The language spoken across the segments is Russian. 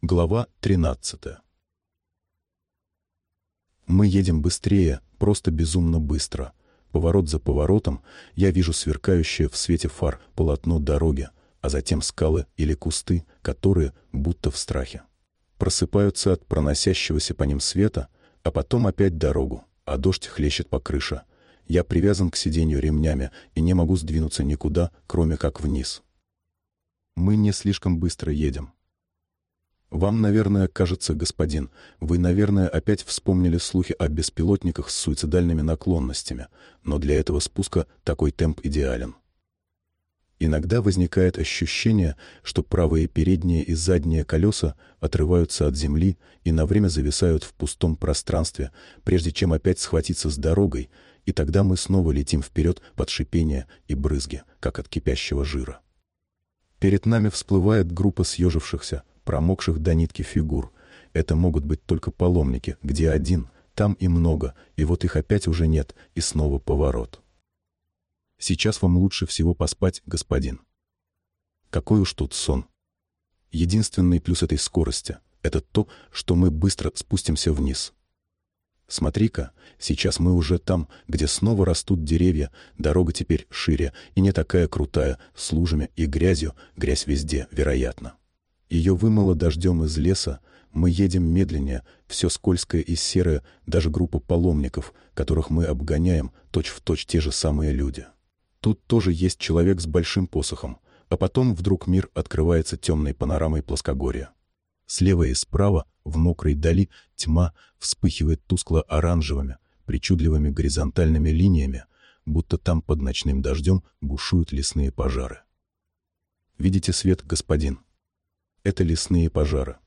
Глава 13 Мы едем быстрее, просто безумно быстро. Поворот за поворотом я вижу сверкающее в свете фар полотно дороги, а затем скалы или кусты, которые будто в страхе. Просыпаются от проносящегося по ним света, а потом опять дорогу, а дождь хлещет по крыше. Я привязан к сиденью ремнями и не могу сдвинуться никуда, кроме как вниз. Мы не слишком быстро едем. Вам, наверное, кажется, господин, вы, наверное, опять вспомнили слухи о беспилотниках с суицидальными наклонностями, но для этого спуска такой темп идеален. Иногда возникает ощущение, что правые передние и задние колеса отрываются от земли и на время зависают в пустом пространстве, прежде чем опять схватиться с дорогой, и тогда мы снова летим вперед под шипение и брызги, как от кипящего жира. Перед нами всплывает группа съежившихся, промокших до нитки фигур. Это могут быть только паломники, где один, там и много, и вот их опять уже нет, и снова поворот. Сейчас вам лучше всего поспать, господин. Какой уж тут сон. Единственный плюс этой скорости — это то, что мы быстро спустимся вниз. Смотри-ка, сейчас мы уже там, где снова растут деревья, дорога теперь шире и не такая крутая, с лужами и грязью, грязь везде, вероятно. Ее вымыло дождем из леса, мы едем медленнее, все скользкое и серое, даже группа паломников, которых мы обгоняем, точь-в-точь точь те же самые люди. Тут тоже есть человек с большим посохом, а потом вдруг мир открывается темной панорамой плоскогорья. Слева и справа, в мокрой дали, тьма вспыхивает тускло-оранжевыми, причудливыми горизонтальными линиями, будто там под ночным дождем бушуют лесные пожары. Видите свет, господин? Это лесные пожары.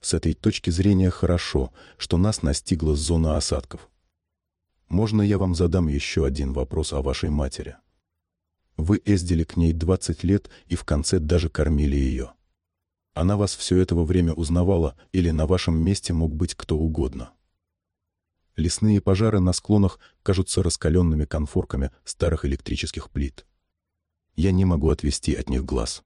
С этой точки зрения хорошо, что нас настигла зона осадков. Можно я вам задам еще один вопрос о вашей матери? Вы ездили к ней 20 лет и в конце даже кормили ее. Она вас все этого время узнавала или на вашем месте мог быть кто угодно. Лесные пожары на склонах кажутся раскаленными конфорками старых электрических плит. Я не могу отвести от них глаз.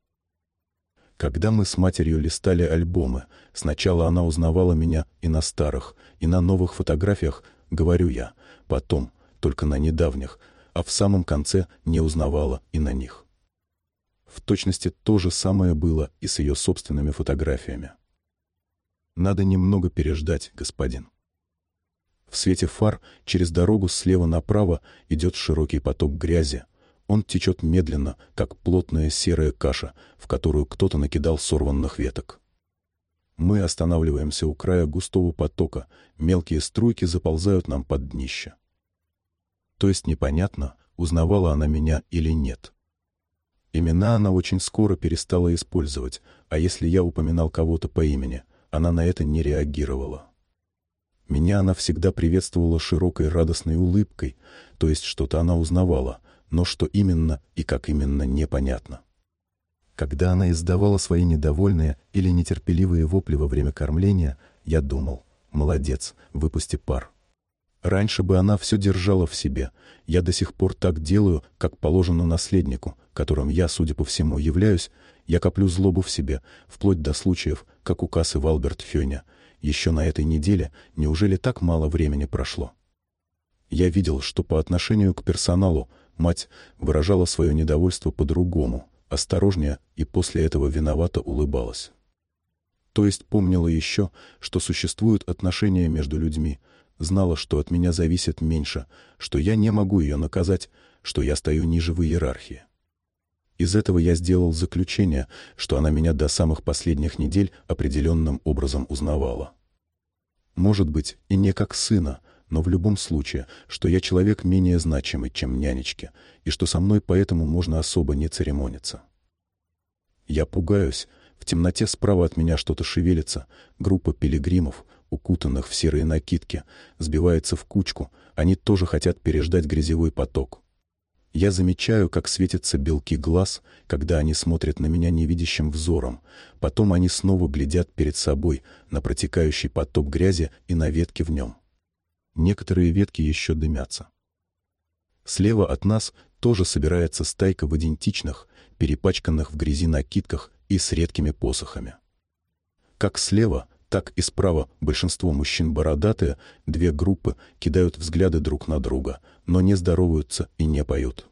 Когда мы с матерью листали альбомы, сначала она узнавала меня и на старых, и на новых фотографиях, говорю я, потом, только на недавних, а в самом конце не узнавала и на них. В точности то же самое было и с ее собственными фотографиями. Надо немного переждать, господин. В свете фар через дорогу слева направо идет широкий поток грязи, он течет медленно, как плотная серая каша, в которую кто-то накидал сорванных веток. Мы останавливаемся у края густого потока, мелкие струйки заползают нам под днище. То есть непонятно, узнавала она меня или нет. Имена она очень скоро перестала использовать, а если я упоминал кого-то по имени, она на это не реагировала. Меня она всегда приветствовала широкой радостной улыбкой, то есть что-то она узнавала, но что именно и как именно непонятно. Когда она издавала свои недовольные или нетерпеливые вопли во время кормления, я думал, молодец, выпусти пар. Раньше бы она все держала в себе. Я до сих пор так делаю, как положено наследнику, которым я, судя по всему, являюсь. Я коплю злобу в себе, вплоть до случаев, как указ и Валберт Фёня. Еще на этой неделе неужели так мало времени прошло? Я видел, что по отношению к персоналу Мать выражала свое недовольство по-другому, осторожнее и после этого виновато улыбалась. То есть помнила еще, что существуют отношения между людьми, знала, что от меня зависит меньше, что я не могу ее наказать, что я стою ниже в иерархии. Из этого я сделал заключение, что она меня до самых последних недель определенным образом узнавала. Может быть, и не как сына, но в любом случае, что я человек менее значимый, чем нянечки, и что со мной поэтому можно особо не церемониться. Я пугаюсь. В темноте справа от меня что-то шевелится. Группа пилигримов, укутанных в серые накидки, сбивается в кучку. Они тоже хотят переждать грязевой поток. Я замечаю, как светятся белки глаз, когда они смотрят на меня невидящим взором. Потом они снова глядят перед собой на протекающий поток грязи и на ветки в нем. Некоторые ветки еще дымятся. Слева от нас тоже собирается стайка в идентичных, перепачканных в грязи накидках и с редкими посохами. Как слева, так и справа большинство мужчин бородатые, две группы кидают взгляды друг на друга, но не здороваются и не поют.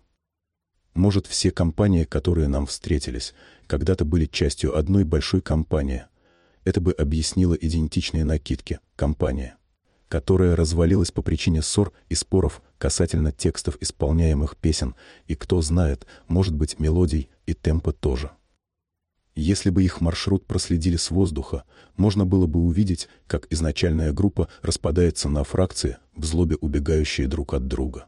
Может, все компании, которые нам встретились, когда-то были частью одной большой компании. Это бы объяснило идентичные накидки «компания», которая развалилась по причине ссор и споров касательно текстов исполняемых песен, и, кто знает, может быть, мелодий и темпа тоже. Если бы их маршрут проследили с воздуха, можно было бы увидеть, как изначальная группа распадается на фракции, в злобе убегающие друг от друга.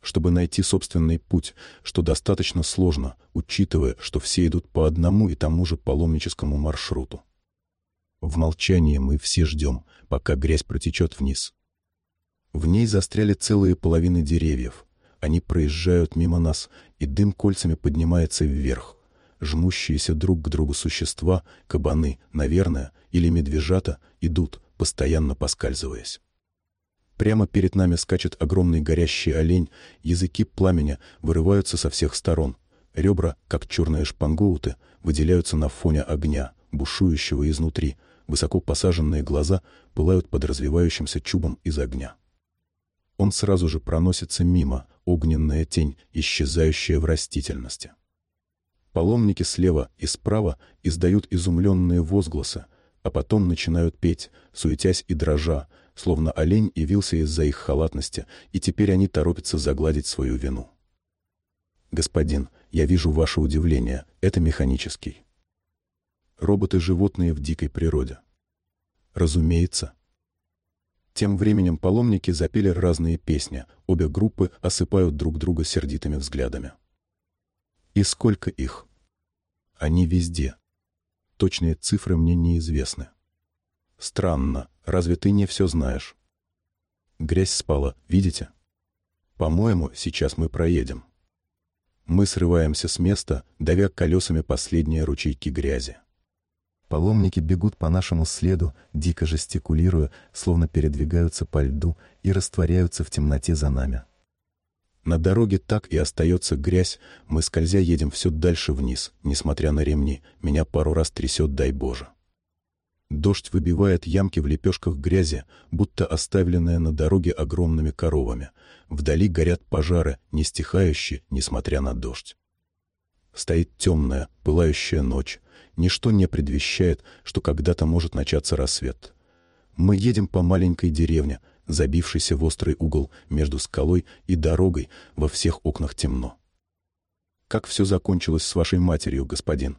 Чтобы найти собственный путь, что достаточно сложно, учитывая, что все идут по одному и тому же паломническому маршруту. В молчании мы все ждем, пока грязь протечет вниз. В ней застряли целые половины деревьев. Они проезжают мимо нас, и дым кольцами поднимается вверх жмущиеся друг к другу существа, кабаны, наверное, или медвежата, идут, постоянно поскальзываясь. Прямо перед нами скачет огромный горящий олень, языки пламени вырываются со всех сторон. Ребра, как черные шпангоуты, выделяются на фоне огня, бушующего изнутри. Высоко посаженные глаза пылают под развивающимся чубом из огня. Он сразу же проносится мимо, огненная тень, исчезающая в растительности. Паломники слева и справа издают изумленные возгласы, а потом начинают петь, суетясь и дрожа, словно олень явился из-за их халатности, и теперь они торопятся загладить свою вину. «Господин, я вижу ваше удивление. Это механический. Роботы-животные в дикой природе». «Разумеется». Тем временем паломники запели разные песни, обе группы осыпают друг друга сердитыми взглядами. И сколько их? Они везде. Точные цифры мне неизвестны. Странно, разве ты не все знаешь? Грязь спала, видите? По-моему, сейчас мы проедем. Мы срываемся с места, давя колесами последние ручейки грязи. Паломники бегут по нашему следу, дико жестикулируя, словно передвигаются по льду и растворяются в темноте за нами. На дороге так и остается грязь, мы скользя едем все дальше вниз, несмотря на ремни, меня пару раз трясет, дай Боже. Дождь выбивает ямки в лепешках грязи, будто оставленные на дороге огромными коровами. Вдали горят пожары, не стихающие, несмотря на дождь. Стоит темная, пылающая ночь. Ничто не предвещает, что когда-то может начаться рассвет. Мы едем по маленькой деревне, забившийся в острый угол между скалой и дорогой, во всех окнах темно. «Как все закончилось с вашей матерью, господин?»